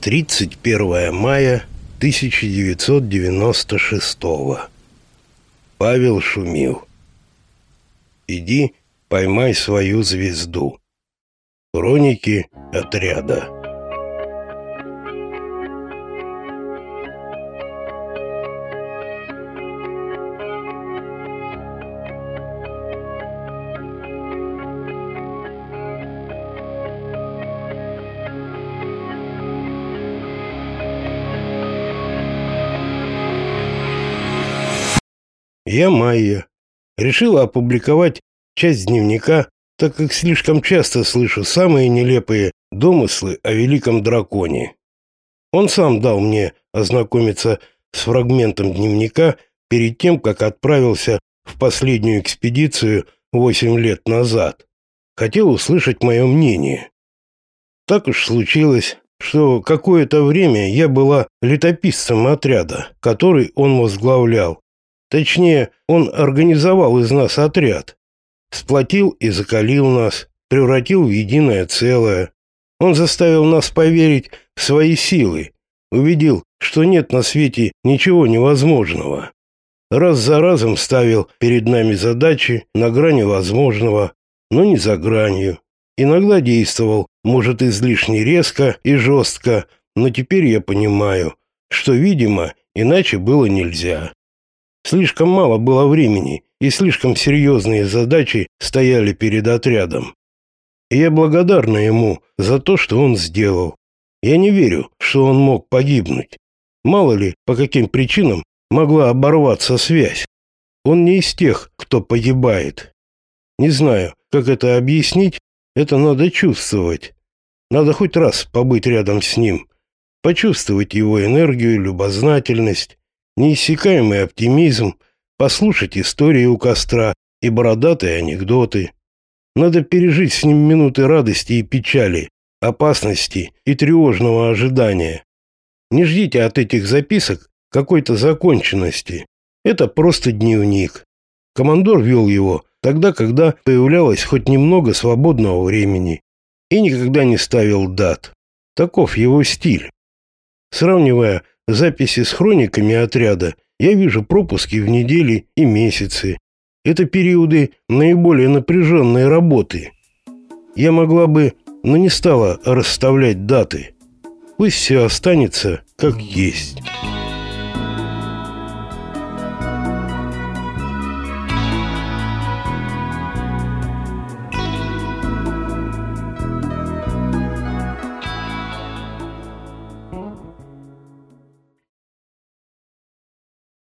31 мая 1996 Павел Шумил Иди, поймай свою звезду. Хроники отряда. Я Майя. Решила опубликовать часть дневника, так как слишком часто слышу самые нелепые домыслы о великом драконе. Он сам дал мне ознакомиться с фрагментом дневника перед тем, как отправился в последнюю экспедицию восемь лет назад. Хотел услышать мое мнение. Так уж случилось, что какое-то время я была летописцем отряда, который он возглавлял. Точнее, он организовал из нас отряд. Сплотил и закалил нас, превратил в единое целое. Он заставил нас поверить в свои силы, убедил, что нет на свете ничего невозможного. Раз за разом ставил перед нами задачи на грани возможного, но не за гранью. Иногда действовал, может, излишне резко и жестко, но теперь я понимаю, что, видимо, иначе было нельзя. Слишком мало было времени, и слишком серьезные задачи стояли перед отрядом. Я благодарна ему за то, что он сделал. Я не верю, что он мог погибнуть. Мало ли, по каким причинам могла оборваться связь. Он не из тех, кто погибает. Не знаю, как это объяснить, это надо чувствовать. Надо хоть раз побыть рядом с ним, почувствовать его энергию, любознательность, неиссякаемый оптимизм, послушать истории у костра и бородатые анекдоты. Надо пережить с ним минуты радости и печали, опасности и тревожного ожидания. Не ждите от этих записок какой-то законченности. Это просто дневник. Командор вел его тогда, когда появлялось хоть немного свободного времени и никогда не ставил дат. Таков его стиль. Сравнивая записи с хрониками отряда, я вижу пропуски в недели и месяцы. Это периоды наиболее напряженной работы. Я могла бы, но не стала расставлять даты. Пусть все останется как есть».